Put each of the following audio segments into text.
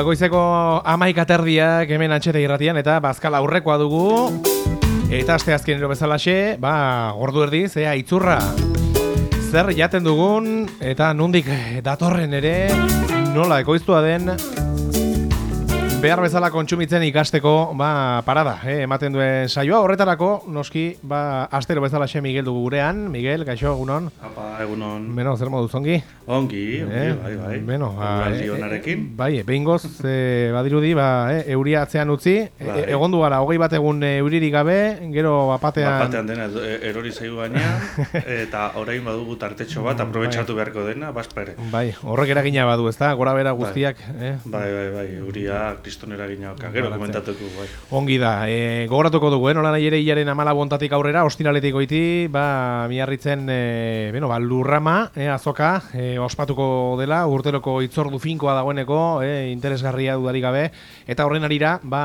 Beno, goizeko amaik aterdiak hemen antxete irratian eta bazkal aurrekoa dugu. Eta aste azkenero bezalaxe, ba, gordu erdi, zea itzurra. Zer jaten dugun eta nundik datorren ere nola ekoiztua den behar bezala kontsumitzen ikasteko ba, parada, eh, ematen duen saioa horretarako, noski, ba, astero bezala xe Miguel dugu gurean, Miguel, gaixo, egunon? Egunon. Beno, zer modu zongi? Ongi, ongi, Eh, bai, bai. Beno, ba, Eguraldi eh, eh, bai, behingoz, eh, badirudi, ba, eh, euria atzean utzi, e, Bai. egon du gara, hogei bat egun euririk gabe, gero bapatean... Bapatean dena e- erori zaigu gaina, eta orain badugu tartetxo bat, aprobetsatu beharko dena, baspa ere. Bai, horrek eragina badu, ezta? Gora bera guztiak, eh? Bai, bai, bai, euria kriston eragina oka. Gero komentatuko, bai. Ongi da, e, gogoratuko dugu, eh? nola nahi ere hilaren amala bontatik aurrera, ostiraletik goiti, ba, miarritzen, e, beno, ba, lurrama, e, azoka, e, ospatuko dela, urteloko itzordu finkoa dagoeneko, e, interesgarria dudarik gabe, eta horren arira, ba,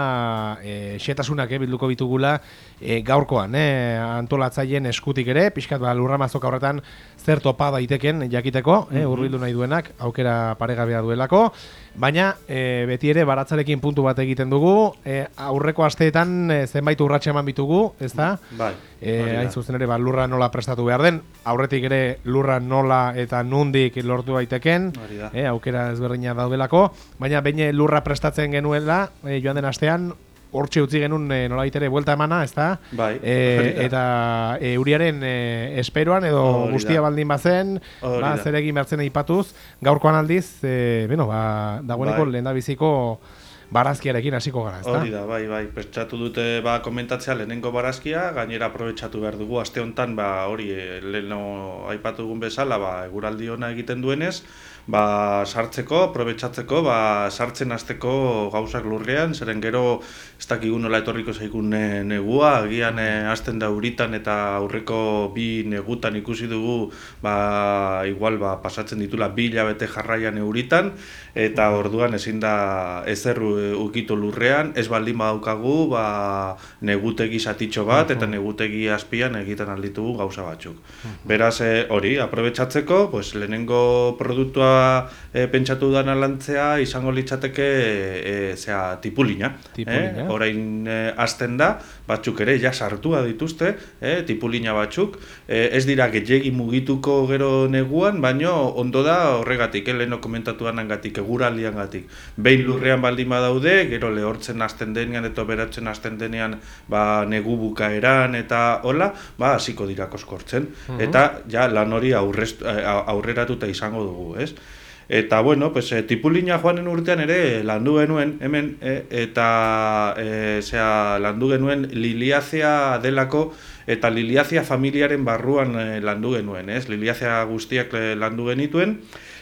e, xetasunak e, bilduko bitugula, e, gaurkoan, e, antolatzaileen eskutik ere, pixkat ba, lurrama azoka horretan, zer topa daiteken jakiteko, eh, hurbildu nahi duenak, aukera paregabea duelako, baina e, beti ere baratzarekin puntu bat egiten dugu, e, aurreko asteetan e, zenbait urratxe eman bitugu, ezta? Bai, E, hori da. hain zuzen ere, ba, lurra nola prestatu behar den, aurretik ere lurra nola eta nundik lortu daiteken, da. e, aukera ezberdina daudelako, baina behin lurra prestatzen genuela, e, joan den astean, hortxe utzi genuen e, nola ere buelta emana, ezta? Bai, E, eta e, euriaren e, esperoan edo Hori da. guztia baldin bazen, Hori ba, zer egin behartzen aipatuz, gaurkoan aldiz, e, beno, ba, dagoeneko Bai. lehendabiziko barazkiarekin hasiko gara, ezta? Hori da, bai, bai, pentsatu dute ba komentatzea lehenengo barazkia, gainera aprobetsatu behar dugu aste hontan ba hori eh, leheno aipatu dugun bezala, ba eguraldi ona egiten duenez, ba sartzeko, aprobetsatzeko, ba sartzen hasteko gauzak lurrean, zeren gero ez dakigu nola etorriko zaigun ne- negua, agian eh, hasten da uritan eta aurreko bi negutan ikusi dugu ba igual ba pasatzen ditula bi hilabete jarraian euritan eta orduan ezin da ezer ukitu lurrean, ez baldin badaukagu ba negutegi satitxo bat eta negutegi azpian egiten alditugu gauza batzuk. Beraz eh, hori, aprobetsatzeko, pues lehenengo produktua eh, pentsatu dana lantzea izango litzateke eh, zea tipulina. Tipulina. Eh? Orain eh, hasten da, batzuk ere ja sartua dituzte, eh, tipulina batzuk, eh, ez dira gehiegi mugituko gero neguan, baino ondo da horregatik, eh, leheno komentatu anangatik, eguraldian gatik. Behin lurrean baldin badaude, gero lehortzen hasten denean eta beratzen hasten denean ba, negu bukaeran eta hola, ba, hasiko dira koskortzen. Eta ja lan hori eh, aurreratuta izango dugu, ez? Eta bueno, pues e, tipulina joanen urtean ere landu genuen hemen e, eta e, zera, landu genuen liliazea delako eta liliazea familiaren barruan e, landu genuen, ez? Liliazea guztiak e, landu genituen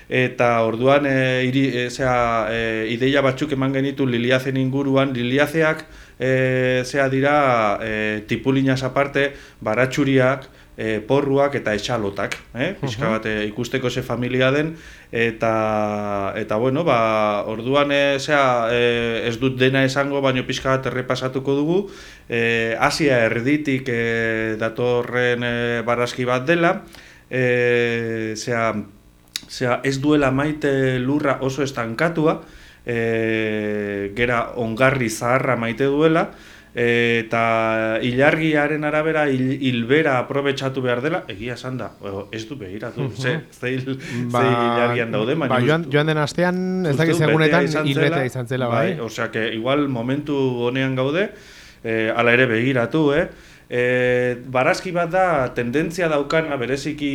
eta orduan e, iri, e, zera, e, ideia batzuk eman genitu liliazen inguruan, liliazeak e, zera dira e, tipulinaz aparte baratxuriak, e, porruak eta etxalotak, eh? Pixka bat e, ikusteko ze familia den eta eta bueno, ba, orduan e, zera, e, ez dut dena esango, baino pixka bat errepasatuko dugu. E, Asia erditik e, datorren e, barazki bat dela. E, zera, zera, ez duela maite lurra oso estankatua, e, gera ongarri zaharra maite duela, eta ilargiaren arabera hil, hilbera aprobetsatu behar dela, egia esan da, ez du behiratu, ze, ze, hil, ze ilargian daude, ba, joan, joan den astean, ez dakiz egunetan, betea izan hilbetea zela, izan zela, bai? Osea, que igual momentu honean gaude, eh, ala ere begiratu, eh? Eh, barazki bat da tendentzia daukana bereziki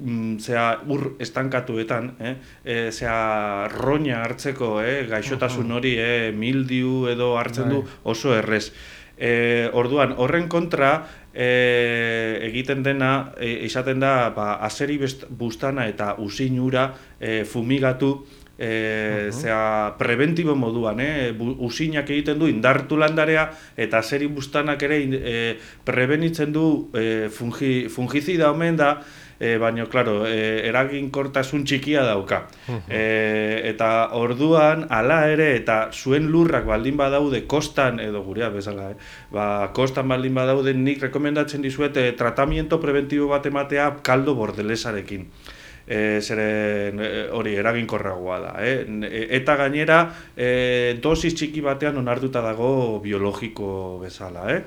mm, zea ur estankatuetan, eh? E, zea roña hartzeko, eh? gaixotasun hori, eh? mildiu edo hartzen du oso errez. E, orduan, horren kontra e, egiten dena, e, izaten da, ba, best- bustana eta usinura e, fumigatu, e, zera, preventibo moduan, eh? Bu, usinak egiten du indartu landarea eta azeri bustanak ere e, prebenitzen du e, fungi, fungizida omen da, e, baina, klaro, e, eraginkortasun txikia dauka. e, eta orduan, hala ere, eta zuen lurrak baldin badaude kostan, edo gurea bezala, eh? ba, kostan baldin badaude, nik rekomendatzen dizuet e, tratamiento preventibo bat ematea kaldo bordelesarekin. e, zeren hori eraginkorragoa da. Eh? E, eta gainera e, dosis txiki batean onartuta dago biologiko bezala. Eh?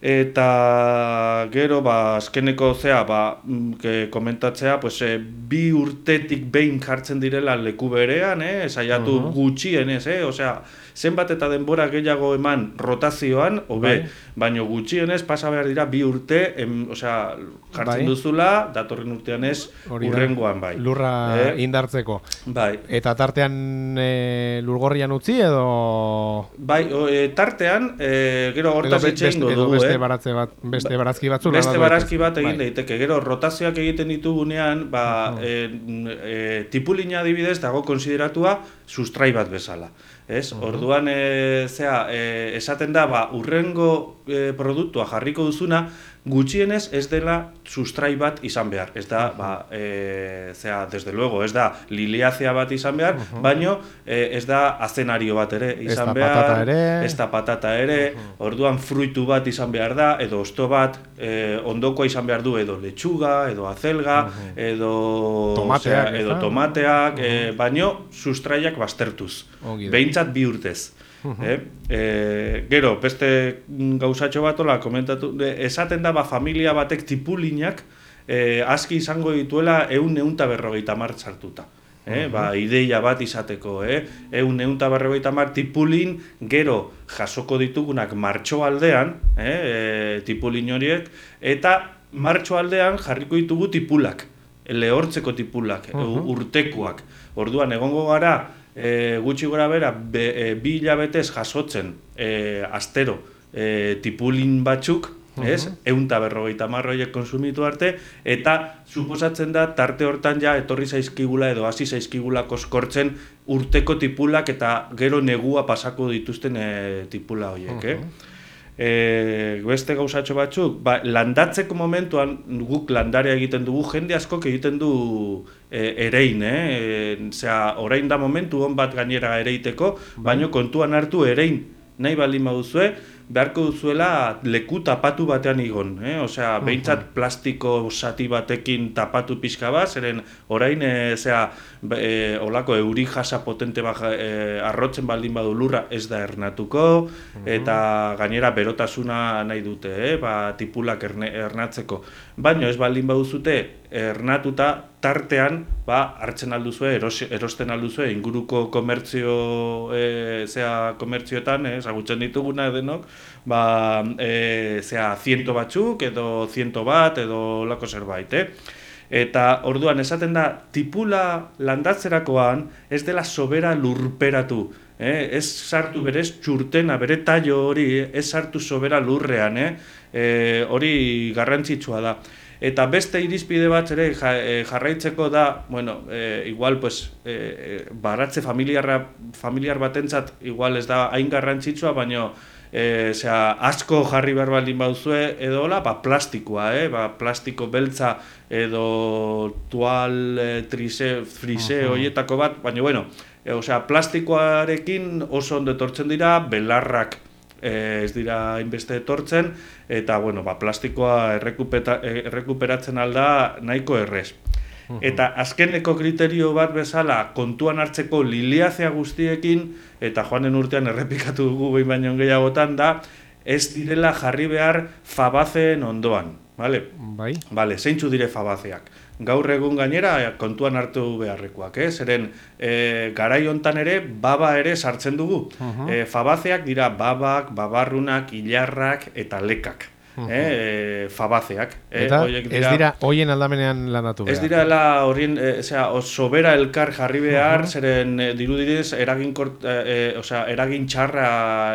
Eta gero, ba, azkeneko zea, ba, mm, komentatzea, pues, e, bi urtetik behin jartzen direla leku berean, eh? saiatu uh -huh. gutxienez, eh? osea, zenbat eta denbora gehiago eman rotazioan, hobe, bai. baino gutxienez pasa behar dira bi urte, em, osea, jartzen bai. duzula, datorren urtean ez, urrengoan bai. Lurra eh? indartzeko. Bai. Eta tartean e, lurgorrian utzi edo... Bai, o, e, tartean, e, gero hortaz etxein dugu, beste eh? baratze bat, beste barazki batzu. Beste barazki bat egin bai. daiteke, gero rotazioak egiten ditugunean, ba, uh -huh. e, tipulina adibidez dago konsideratua sustrai bat bezala ez? Orduan e, zea, e, esaten da ba urrengo e, produktua jarriko duzuna gutxienez ez dela sustrai bat izan behar. Ez da, ba, e, zea, desde luego, ez da liliazia bat izan behar, uh baino e, ez da azenario bat ere izan behar, ez da patata ere, orduan fruitu bat izan behar da, edo osto bat, e, ondokoa izan behar du, edo lechuga, edo azelga, edo tomateak, edo tomateak, e, baino sustraiak bastertuz. Behintzat bi urtez. Eh? E, gero, beste gauzatxo bat, ola, komentatu, esaten da, ba, familia batek tipulinak e, aski izango dituela eun eunta berrogeita martxartuta. Eh, ba, ideia bat izateko, eh? eun eunta berrogeita mar tipulin, gero jasoko ditugunak martxo aldean, eh? E, tipulin horiek, eta martxo aldean jarriko ditugu tipulak, lehortzeko tipulak, urtekuak. Orduan, egongo gara, e, gutxi gora bera, be, e, bi hilabetez jasotzen e, astero e, tipulin batzuk, ez? Eunta berrogeita marroiek konsumitu arte, eta suposatzen da, tarte hortan ja, etorri zaizkigula edo hasi zaizkigula koskortzen urteko tipulak eta gero negua pasako dituzten e, tipula horiek, eh? E, beste gauzatxo batzuk, ba, landatzeko momentuan guk landarea egiten dugu, jende askok egiten du e, erein, eh? E, orain da momentu hon bat gainera ereiteko, bai. baino kontuan hartu erein nahi baldin baduzue, beharko duzuela leku tapatu batean igon, eh? Osea, behintzat plastiko sati batekin tapatu pixka bat, zeren orain, e, zera, e, olako euri jasa potente bat e, arrotzen baldin badu lurra ez da ernatuko, eta gainera berotasuna nahi dute, eh? ba, tipulak erne, ernatzeko. Baina ez baldin baduzute ernatuta tartean ba, hartzen alduzue, eros, erosten alduzue inguruko komertzio, e, zea komertzioetan, eh, zagutzen dituguna edenok, ba, e, zea, ziento batzuk edo ziento bat edo lako zerbait, eh? Eta orduan esaten da, tipula landatzerakoan ez dela sobera lurperatu. Eh? Ez sartu berez txurtena, bere tallo hori, ez sartu sobera lurrean. Eh? E, hori garrantzitsua da. Eta beste irizpide bat ere eh, jarraitzeko da, bueno, e, igual pues, e, baratze familiarra, familiar batentzat igual ez da hain garrantzitsua, baina e, asko jarri behar baldin bauzue edo hola, ba, plastikoa, eh? ba, plastiko beltza edo tual e, trise, frise uh horietako bat, baina bueno, e, osea, plastikoarekin oso ondo etortzen dira, belarrak e, ez dira inbeste etortzen, eta bueno, ba, plastikoa errekuperatzen alda nahiko errez. Eta azkeneko kriterio bat bezala kontuan hartzeko liliazea guztiekin, eta joanen urtean errepikatu dugu behin baino gehiagotan da, ez direla jarri behar fabazeen ondoan. Vale? Bai. Vale, zeintzu dire fabazeak. Gaur egun gainera kontuan hartu beharrekoak, eh? Zeren e, garai hontan ere baba ere sartzen dugu. Uh fabazeak dira babak, babarrunak, ilarrak eta lekak eh, fabazeak. Eh, Eta dira, ez dira hoien aldamenean landatu behar. Ez dira la horien, eh, osea, sobera elkar jarri behar, uh zeren eh, dirudidez eragin, kort, eh, eh, osea, eragin txarra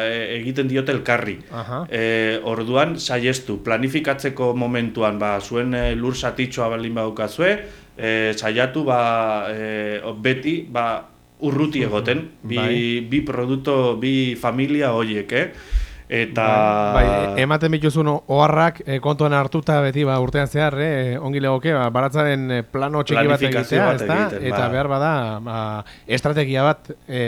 eh, egiten diote elkarri. Uh eh, orduan, saiestu, planifikatzeko momentuan, ba, zuen eh, lur satitxoa baldin badukazue, eh, saiatu, ba, eh, beti, ba, urruti egoten, bi, bai. bi produkto, bi familia horiek, eh? Eta... Bai, bai, ematen bituzun oharrak e, kontuan hartuta beti ba, urtean zehar, eh, ongi legoke, ba, baratzaren eh, plano txiki bat egitea, bat ezta? egiten, eta ba. behar bada ba, estrategia bat e,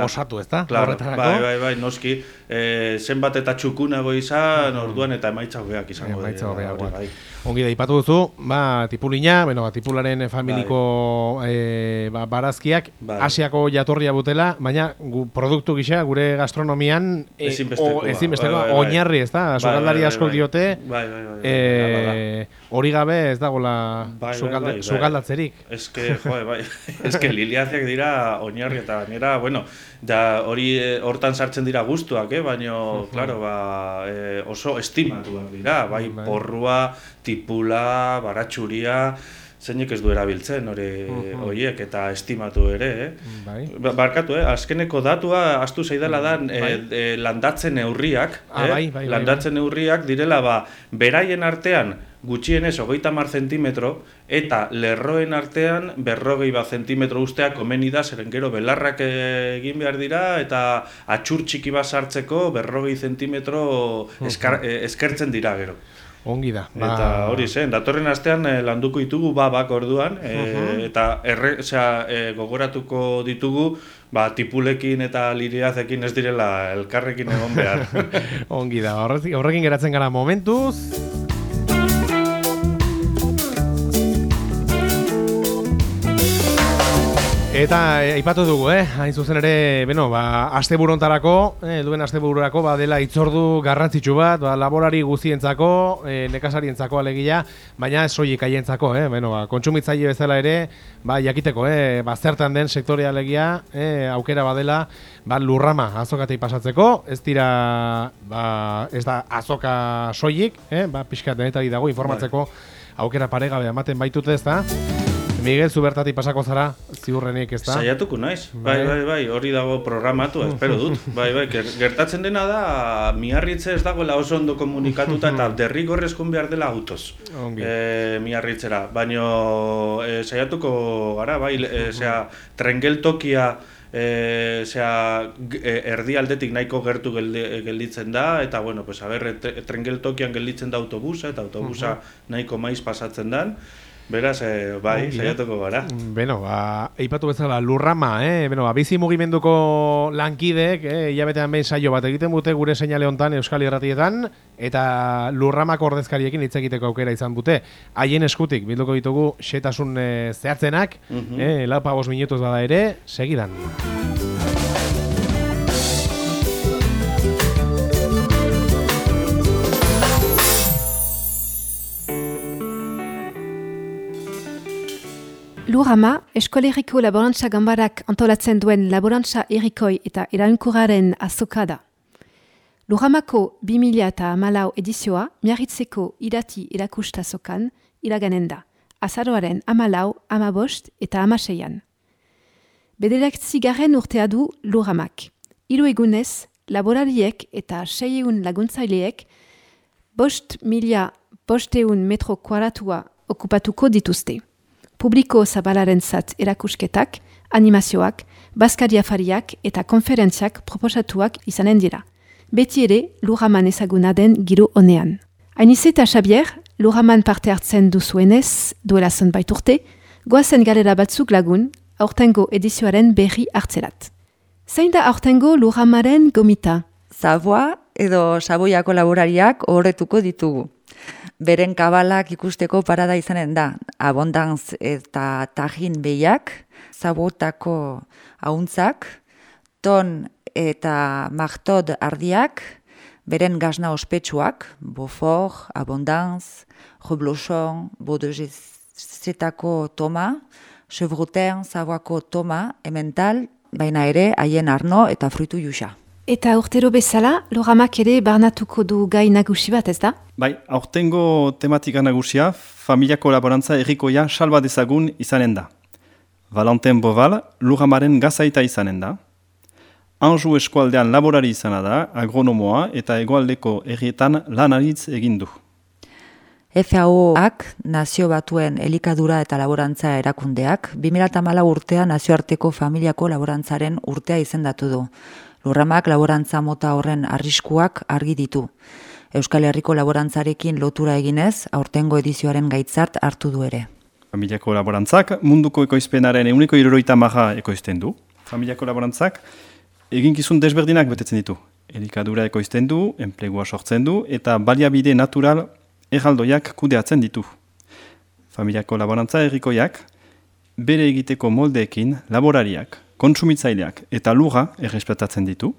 osatu, ezta? Claro, Horretarako. bai, bai, bai, noski, e, zenbat eta txukunago izan, orduan eta emaitza hobeak izango Emaitza dira, hobeak, hori bai. bai. Ongi da, ipatu duzu, ba, tipulina, bueno, ba, tipularen familiko e, ba, barazkiak Bai. Asiako jatorria butela, baina gu, produktu gisa gure gastronomian e, o- ezinbestekoa, bai, bai, bai. oinarri, ez da? Bai, Sukaldari bai, askok bai. diote, Bai, bai, bai, bai, bai, bai, e, hori gabe ez dagoela Bai, bai, sukalde- bai, bai. sukaldatzerik. Eske, joe, bai, eske liliaziak dira oinarri eta gainera, bueno, da hori eh, hortan sartzen dira gustuak, eh, baino, claro, ba, eh, oso estimatuak dira, bai, Bai. porrua, tipula, baratxuria, zeinek ez du erabiltzen hori horiek eta estimatu ere, eh? Bai. Ba- Barkatu, eh? azkeneko datua astu zaidala da eh, eh, landatzen neurriak, Ah, eh? bai, bai, bai, landatzen neurriak direla ba, beraien artean gutxienez hogeita mar zentimetro eta lerroen artean berrogei bat zentimetro ustea komeni da zeren gero belarrak egin behar dira eta atxur txiki bat sartzeko berrogei zentimetro eskar, eh, eskertzen dira gero. Ongi da. Ba, Eta hori zen, datorren astean eh, landuko ditugu babak orduan, eh, eta erre, osea, eh, gogoratuko ditugu ba, tipulekin eta liriazekin ez direla elkarrekin egon behar. Ongi da, horrekin geratzen gara momentuz. Eta e, aipatu dugu, eh? hain zuzen ere, beno, ba, asteburontarako, eh, duen astebururako, ba, dela itzordu garrantzitsu bat, ba, laborari guztientzako, eh, nekazarientzako alegia, baina ez soilik haientzako, eh? beno, ba, kontsumitzaile bezala ere, ba, jakiteko, eh, ba, zertan den sektorea alegia, eh, aukera badela, ba, lurrama azokatei pasatzeko, ez dira, ba, ez da azoka soilik, eh, ba, pixkat denetari dago informatzeko aukera paregabe ematen baitute ez da. Miguel, zu bertatik pasako zara, ziurrenik ez da? Saiatuko naiz, bai, Bai. bai, bai, hori dago programatu, espero dut. Bai, bai, ger- gertatzen dena da, miarritze ez dagoela oso ondo komunikatuta eta derrigorrez joan behar dela autoz. Ongi. E, miarritzera, baino e, saiatuko gara, bai, e, zera, trengeltokia e, zera, erdi aldetik nahiko gertu geldi- gelditzen da, eta, bueno, pues, a ber, tre- trengeltokian gelditzen da autobusa, eta autobusa nahiko maiz pasatzen dan, Beraz, e, bai, eh? saiatuko gara. Beno, ba, eipatu bezala lurrama, eh? Beno, ba, bizi mugimenduko lankideek, eh, hilabetean behin saio bat egiten dute gure seinale hontan Euskal Irratietan eta lurramako ordezkariekin hitz egiteko aukera izan dute. Haien eskutik bilduko ditugu xetasun eh, zehatzenak, Mhm. eh, lau pa bost minutuz bada ere, segidan. Lurama, eskoleriko laborantza gambarak antolatzen duen laborantza erikoi eta eraunkuraren azoka da. Luramako 2000 eta amalau edizioa miarritzeko irati erakustazokan iraganen da, azaroaren amalau, amabost eta amaseian. Bederak zigarren urtea du Luramak. Hiru egunez, laborariek eta seieun laguntzaileek bost mila bosteun metro kuadratua okupatuko dituzte. Publiko zabalaren zat erakusketak, animazioak, bazkari afariak eta konferentziak proposatuak izanen dira. Beti ere, luraman ezaguna den giro honean. Ainiz eta Xabier, luraman parte hartzen duzuenez, duela zonbait urte, goazen galera batzuk lagun, aurtengo edizioaren berri hartzerat. Zein da aurtengo luramaren gomita? Zaboa edo Saboiako laborariak horretuko ditugu. Beren kabalak ikusteko parada izanen da, abondanz eta tajin behiak, zabotako hauntzak, ton eta martod ardiak, beren gazna ospetsuak, Beaufort, Abondance, Reblochon, Bodezetako toma, Chevroten, Zaboako toma, emental, baina ere haien arno eta fruitu juxa. Eta urtero bezala, loramak ere barnatuko du gai nagusi bat, ez da? Bai, aurtengo tematika nagusia, familiako laborantza errikoia salba dezagun izanen da. Valentin Boval, luramaren gazaita izanen da. Anju eskualdean laborari izana da, agronomoa eta egoaldeko herrietan lanaritz egin du. FAO-ak, nazio batuen elikadura eta laborantza erakundeak, 2008 urtea nazioarteko familiako laborantzaren urtea izendatu du. Lurramak laborantza mota horren arriskuak argi ditu. Euskal Herriko laborantzarekin lotura eginez, aurtengo edizioaren gaitzart hartu du ere. Familiako laborantzak munduko ekoizpenaren euniko iruroita maha ekoizten du. Familiako laborantzak eginkizun desberdinak betetzen ditu. Elikadura ekoizten du, enplegua sortzen du eta baliabide natural erraldoiak kudeatzen ditu. Familiako laborantza errikoiak bere egiteko moldeekin laborariak, kontsumitzaileak eta lura errespetatzen ditu.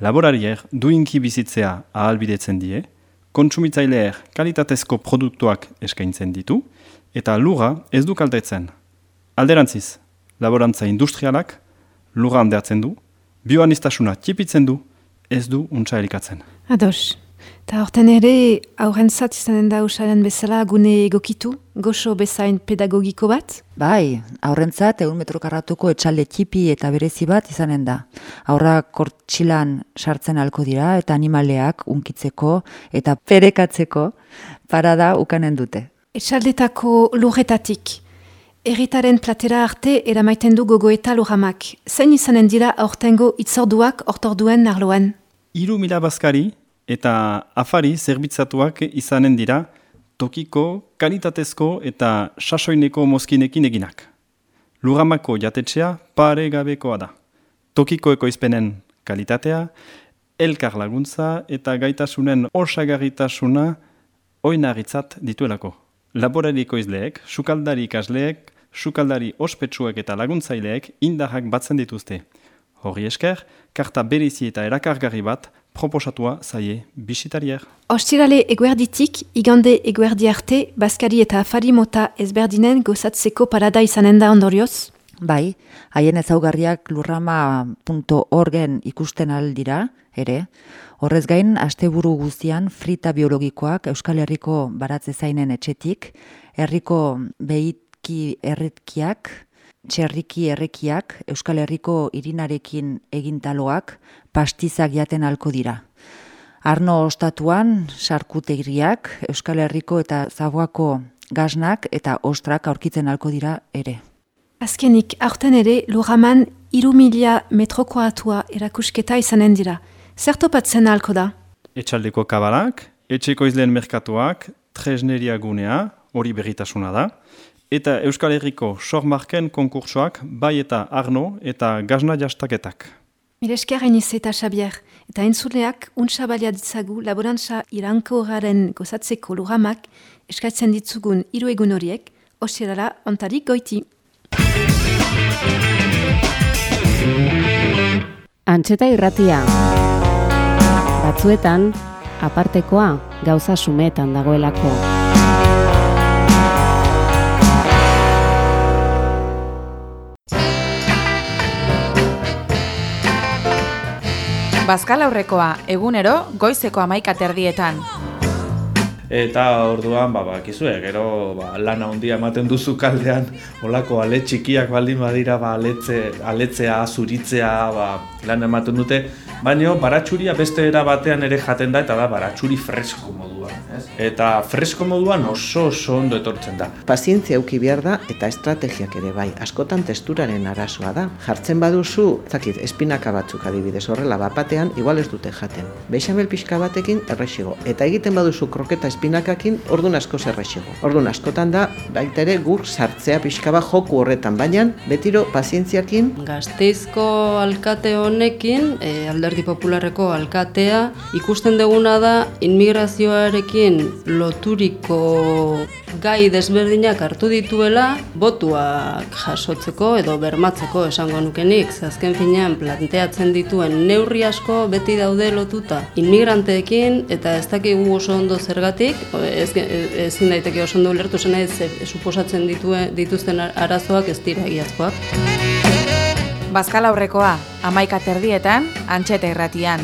Laborariek duinki bizitzea ahalbidetzen die, kontsumitzaileer kalitatezko produktuak eskaintzen ditu, eta lura ez du kaltetzen. Alderantziz, laborantza industrialak lura handeatzen du, bioanistasuna txipitzen du, ez du untsa elikatzen. Ados. Ta horten ere, aurren zat izanen da usaren bezala gune egokitu, goxo bezain pedagogiko bat? Bai, aurrentzat egun metro karratuko etxalde txipi eta berezi bat izanen da. Aurra kortxilan sartzen alko dira eta animaleak unkitzeko eta perekatzeko parada ukanen dute. Etxaldetako lurretatik. Erritaren platera arte eramaiten du gogoeta lurramak. Zein izanen dira aurtengo itzorduak ortorduen arloan? Hiru mila bazkari eta afari zerbitzatuak izanen dira tokiko, kalitatezko eta sasoineko mozkinekin eginak. Luramako jatetxea pare gabekoa da. Tokiko ekoizpenen kalitatea, elkar laguntza eta gaitasunen osagarritasuna oinarritzat dituelako. Laborari ekoizleek, sukaldari ikasleek, sukaldari ospetsuek eta laguntzaileek indarrak batzen dituzte. Horri esker, karta berizi eta erakargarri bat proposatua zaie bisitarier. Ostirale eguerditik, igande eguerdi arte, Baskari eta Afari mota ezberdinen gozatzeko parada izanen da ondorioz? Bai, haien ezaugarriak lurrama.orgen ikusten aldira, ere. Horrez gain, asteburu guztian frita biologikoak Euskal Herriko baratze zainen etxetik, herriko behitki erretkiak, txerriki errekiak, Euskal Herriko irinarekin egintaloak, pastizak jaten alko dira. Arno ostatuan, sarkutegriak, Euskal Herriko eta Zaboako gaznak eta ostrak aurkitzen alko dira ere. Azkenik, aurten ere, luraman iru mila metrokoatua erakusketa izanen dira. Zertopatzen alko da? Etxaldeko kabalak, etxeko izleen merkatuak, tresneria gunea, hori berritasuna da, eta Euskal Herriko sormarken konkursoak bai eta arno eta gazna jastaketak. Miresker iniz eta Xabier, eta entzuleak untsa balia ditzagu laborantza iranko garen gozatzeko luramak eskatzen ditzugun hiru egun horiek, osirala ontarik goiti. Antxeta irratia. Batzuetan, apartekoa gauza sumetan dagoelako. Bazkal aurrekoa, egunero, goizeko amaika terdietan. Eta orduan, ba, bakizue, gero ba, lana handia ematen duzu kaldean, olako ale txikiak baldin badira, ba, aletze, aletzea, zuritzea, ba, lan ematen dute, baino baratsuria beste era batean ere jaten da, eta da baratsuri fresko moduan. Ez? Eta fresko moduan oso oso ondo etortzen da. Pazientzia euki behar da eta estrategiak ere bai. Askotan testuraren arazoa da. Jartzen baduzu, zakit, espinaka batzuk adibidez horrela bapatean, igual ez dute jaten. Beixamel pixka batekin errexigo. Eta egiten baduzu kroketa espinakakin, ordun asko errexigo. Ordun askotan da, baita ere guk sartzea pixka bat joku horretan, baina betiro pazientziakin Gasteizko alkate honekin, e, alderdi popularreko alkatea, ikusten duguna da inmigrazioarekin loturiko gai desberdinak hartu dituela, botuak jasotzeko edo bermatzeko esango nukenik, azken finean planteatzen dituen neurri asko beti daude lotuta inmigranteekin eta ez dakigu oso ondo zergatik, ez, ezin daiteke oso ondo ulertu zen ez, suposatzen dituen, dituzten arazoak ez dira egiazkoak. Bazkal aurrekoa, amaika terdietan, antxeta irratian.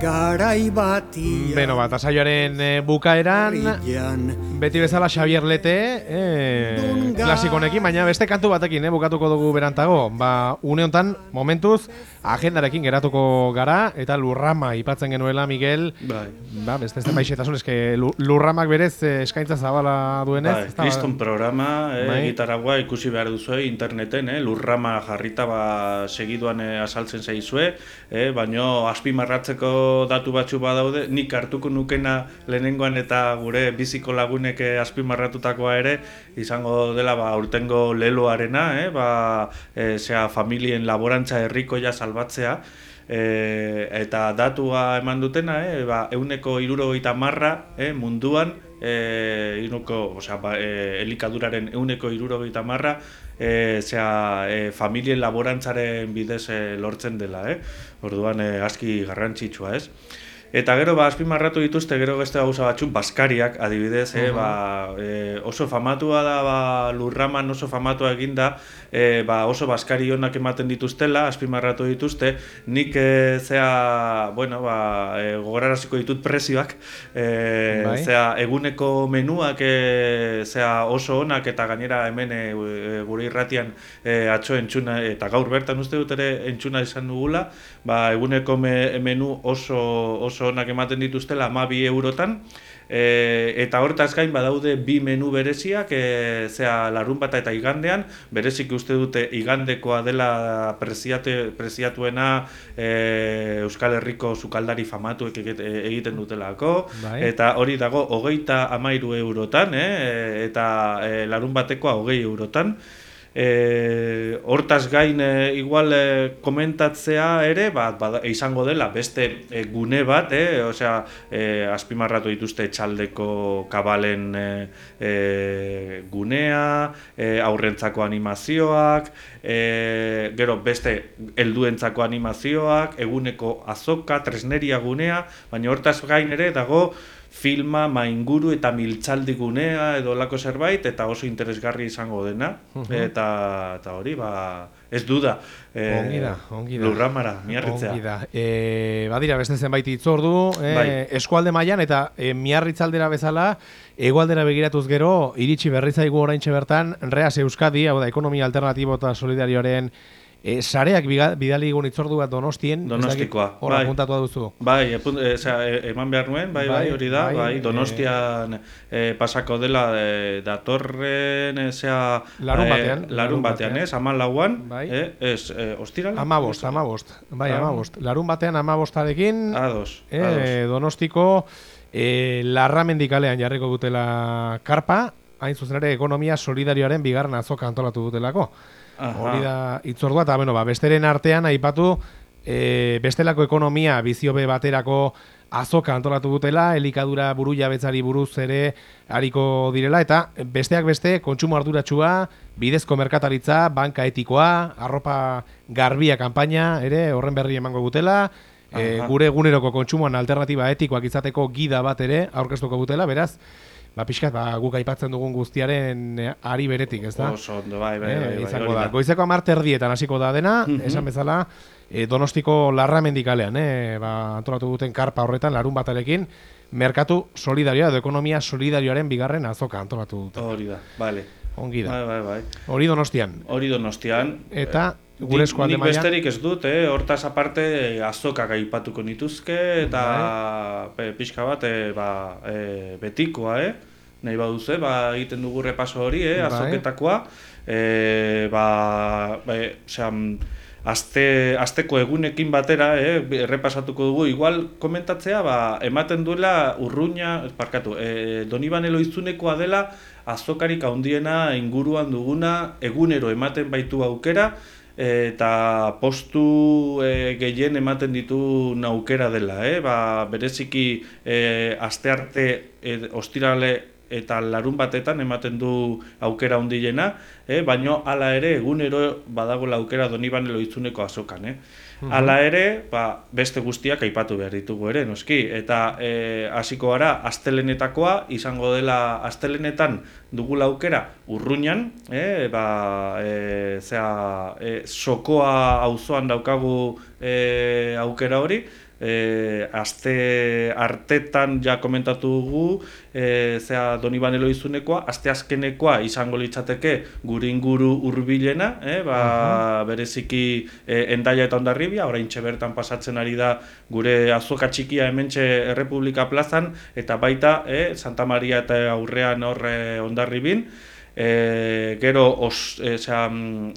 Garai batian Beno, bat, asaioaren e, bukaeran, brillan. beti bezala Xavier Lete, e, klasikonekin, baina beste kantu batekin, e, bukatuko dugu berantago. Ba, une hontan, momentuz, agendarekin geratuko gara, eta lurrama ipatzen genuela, Miguel, Bai. ba, beste ez baixetasun, eske lu- lurramak berez e, eskaintza zabala duenez. Bai, kriston programa, eh, Bai. gitaragua ikusi behar duzu interneten, eh, lurrama jarrita ba, segiduan eh, asaltzen zaizue, eh, baino azpimarratzeko datu batzu badaude, nik hartuko nukena lehenengoan eta gure biziko lagunek eh, azpimarratutakoa ere, izango dela ba, urtengo leloarena, eh, ba, eh, zea familien laborantza herrikoia salbatzea, e, eta datua eman dutena, eh, ba, euneko irurogeita marra eh, munduan, e, iruko, osea, ba, e, elikaduraren euneko irurogeita marra, e, zera, e, familien laborantzaren bidez e, lortzen dela, eh? orduan e, aski garrantzitsua, ez? Eta gero ba azpimarratu dituzte gero beste gauza batzuk baskariak adibidez, eh, ba, e, oso famatua da ba, lurraman oso famatua eginda, e, ba, oso baskari onak ematen dituztela, azpimarratu dituzte, nik e, zea, bueno, ba, e, gogoraraziko ditut prezioak, e, Bai. zea, eguneko menuak e, zea oso onak eta gainera hemen e, e, gure irratian e, atxo entzuna eta gaur bertan uste dut ere entzuna izan dugula, ba, eguneko me, menu oso, oso onak ematen dituztela 12 eurotan, E, eta hortaz gain badaude bi menu bereziak, e, zea larun bata eta igandean, berezik uste dute igandekoa dela preziate, preziatuena e, Euskal Herriko sukaldari famatuek e, egiten dutelako, Bai. eta hori dago hogeita amairu eurotan, eh? eta e, larun batekoa hogei eurotan, E, hortaz gain e, igual e, komentatzea ere ba, bada- izango dela beste e, gune bat, eh? Osea, e, azpimarratu dituzte txaldeko kabalen e, e, gunea, e, aurrentzako animazioak, e, gero beste helduentzako animazioak, eguneko azoka, tresneria gunea, baina hortaz gain ere dago filma, mainguru eta miltzaldi gunea edo lako zerbait eta oso interesgarri izango dena Mhm. eta, eta hori ba, ez duda e, Ongi da, ongi da. lurramara, miarritzea Ongi da. E, badira beste zenbait hitzordu, e, Bai. eskualde mailan eta e, miarritzaldera bezala, hegoaldera begiratuz gero, iritsi berri zaigu oraintxe bertan, Reas Euskadi, hau da, ekonomia alternatibo eta solidarioaren e, sareak bidali egun hitzordu bat donostien. Donostikoa, Hor, bai. apuntatua duzu. Bai, epun, e, osea, e, eman behar nuen, bai, bai, Bai, hori da, bai, bai, donostian e, pasako dela e, datorren, e, zea... Larun e, batean, larun larun batean. ez, aman lauan, Bai. e, ez, e, ostirala? Amabost, amabost. Bai, Ah. amabost. Larun batean amabostarekin, Ados, e, ados. donostiko e, larramendikalean jarriko dutela karpa, hain zuzen ere ekonomia solidarioaren bigarren azoka antolatu dutelako. Hori da itzordua, eta bueno, ba, besteren artean aipatu e, bestelako ekonomia biziobe baterako azoka antolatu dutela, elikadura buru jabetzari buruz ere hariko direla, eta besteak beste kontsumo arduratsua, bidezko merkataritza, banka etikoa, arropa garbia kanpaina, ere horren berri emango dutela, e, gure eguneroko kontsumoan alternatiba etikoak izateko gida bat ere aurkeztuko dutela, beraz, ba, pixkat, ba, guk aipatzen dugun guztiaren eh, ari beretik, ez da? Oso ondo, bai, bai, Eh, bai, bai, izango da. Goizeko amarte erdietan hasiko da dena, Mhm. esan bezala, e, donostiko larra mendikalean, eh, ba, antolatu duten karpa horretan, larun batarekin, merkatu solidarioa edo ekonomia solidarioaren bigarren azoka antolatu dute. Hori da, bale. Ongi da. Bai, bai, bai. Hori donostian. Hori donostian. Eta Eh, gure eskualde nik mailan- besterik ez dut, eh? hortaz aparte eh, azokak aipatuko nituzke eta Bai. pe, pixka bat eh, ba, eh, betikoa, eh? nahi baduze, ba, egiten dugu repaso hori, eh? Bai. azoketakoa, eh, ba, ba, osea, mm, Aste, asteko egunekin batera, eh, errepasatuko dugu, igual komentatzea, ba, ematen duela urruña, parkatu, eh, Doniban Eloizunekoa dela azokarik handiena inguruan duguna egunero ematen baitu aukera, eta postu e, gehien ematen ditu aukera dela, eh? ba, bereziki e, astearte e, ostirale eta larun batetan ematen du aukera handiena, eh? baino hala ere egunero badagoela aukera Doniban Eloitzuneko azokan. Eh? Hala ere, ba, beste guztiak aipatu behar ditugu ere, noski. Eta e, hasiko gara, astelenetakoa, izango dela astelenetan dugula aukera urruñan, e, ba, e, zera, e, sokoa auzoan daukagu e, aukera hori, e, aste artetan ja komentatu dugu, e, zea Doniban Eloizunekoa, aste azkenekoa izango litzateke gure inguru hurbilena, eh, ba, bereziki e, endaia eta ondarribia, orain bertan pasatzen ari da gure azoka txikia hementxe Errepublika plazan, eta baita e, Santa Maria eta aurrean horre ondarribin, e, gero os, e, zera,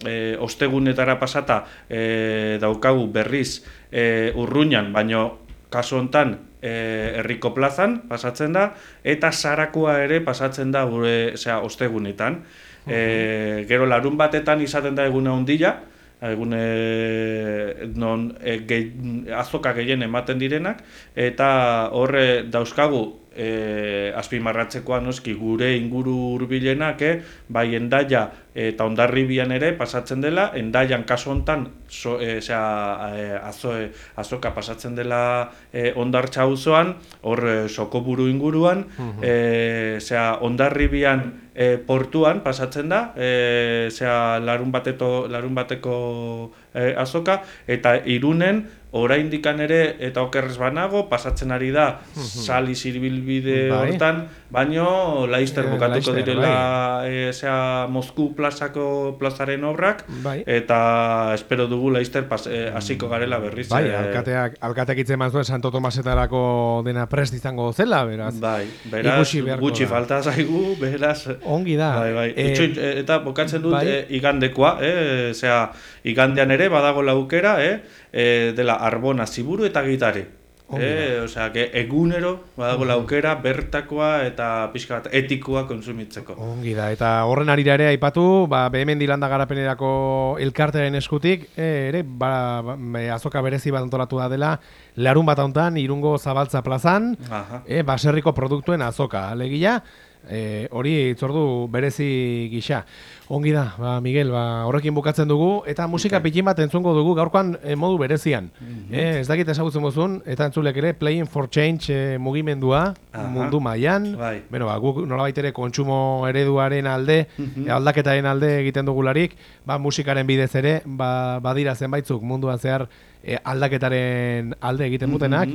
e, ostegunetara pasata e, daukagu berriz e, urruñan, baino kasu hontan e, herriko plazan pasatzen da, eta sarakoa ere pasatzen da gure zera, ostegunetan. E, gero larun batetan izaten da egune ondila, egune non e, ge, azoka gehien ematen direnak, eta horre dauzkagu e, azpimarratzekoa noski gure inguru hurbilenak eh, bai endaia eta ondarribian ere pasatzen dela, endaian kasu hontan so, e, e, azo, e, azoka pasatzen dela e, ondartxa auzoan, hor e, sokoburu inguruan, mm ondarribian e, portuan pasatzen da, e, larun, bateto, larun bateko e, azoka, eta irunen oraindikan ere eta okerrez banago pasatzen ari da sali zirbilbide bai. hortan, baino Laister e, bukatuko direla bai. e, Mosku plazako plazaren obrak bai. eta espero dugu Laister eh, hasiko garela berriz. Bai, e, alkateak alkateak itzen mazuen Santo Tomasetarako dena prest izango zela, beraz. Bai, beraz gutxi falta zaigu, beraz. Ongi da. Bai, bai. E, eta bokatzen dut bai. igandekoa, eh, igandean ere badago laukera, eh, e, dela arbona ziburu eta gitari. E, osea, que egunero badago laukera bertakoa eta pixka bat etikoa konsumitzeko. Ongi da, eta horren ari ere aipatu, ba, behemen dilanda garapenerako elkartearen eskutik, e, ere, ba, ba, azoka berezi bat antolatu da dela, larun bat hontan irungo zabaltza plazan, e, baserriko produktuen azoka, alegia, e, hori itzordu berezi gisa. Ongi da, ba, Miguel, ba, horrekin bukatzen dugu, eta musika okay. pikin bat entzungo dugu, gaurkoan e, modu berezian. Mm -hmm. ez dakit ezagutzen bozun, eta entzulek ere, Playing for Change e, mugimendua, mundu mailan. Bai. Bueno, ba, guk nolabait ere kontsumo ereduaren alde, mm aldaketaren alde egiten dugularik, ba, musikaren bidez ere, ba, badira zenbaitzuk munduan zehar aldaketaren alde egiten dutenak,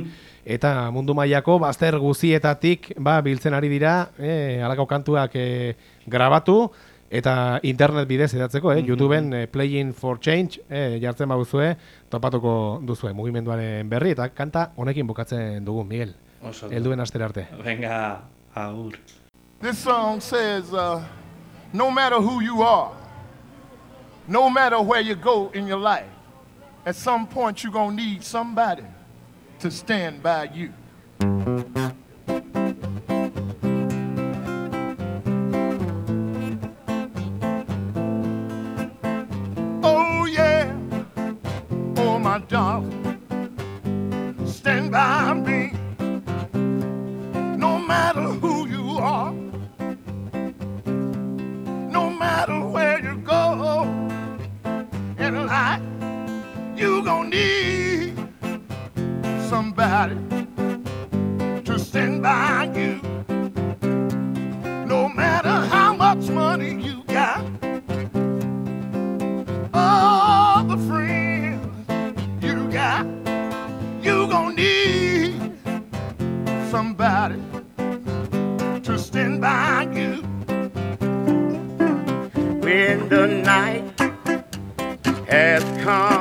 eta mundu mailako bazter guzietatik ba, biltzen ari dira e, alako kantuak e, grabatu eta internet bidez edatzeko, eh? YouTubeen e, Playing for Change e, jartzen baduzue, topatuko duzue mugimenduaren berri eta kanta honekin bukatzen dugu, Miguel. Helduen astera arte. Venga, aur. This song says, uh, no matter who you are, no matter where you go in your life, at some point you're going to need somebody to stand by you. Oh, yeah, oh, my darling, stand by me. No matter who you are, no matter where you go in life, you gonna need somebody to stand by you. No matter how much money you got, all the friends you got, you gonna need somebody to stand by you. When the night has come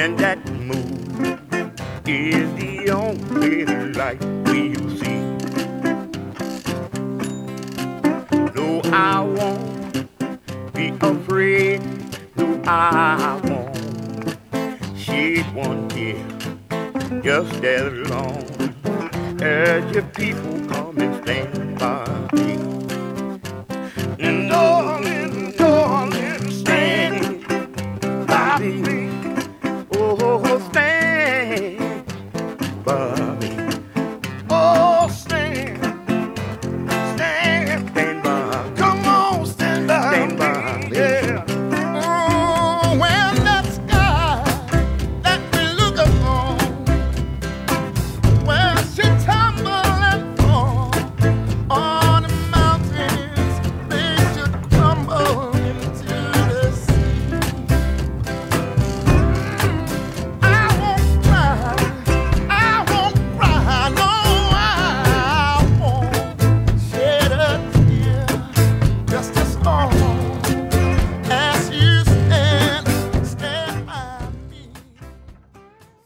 and that moon is the only light we'll see. No, I won't be afraid. No, I won't shed one tear just as long as your people come and stand by me.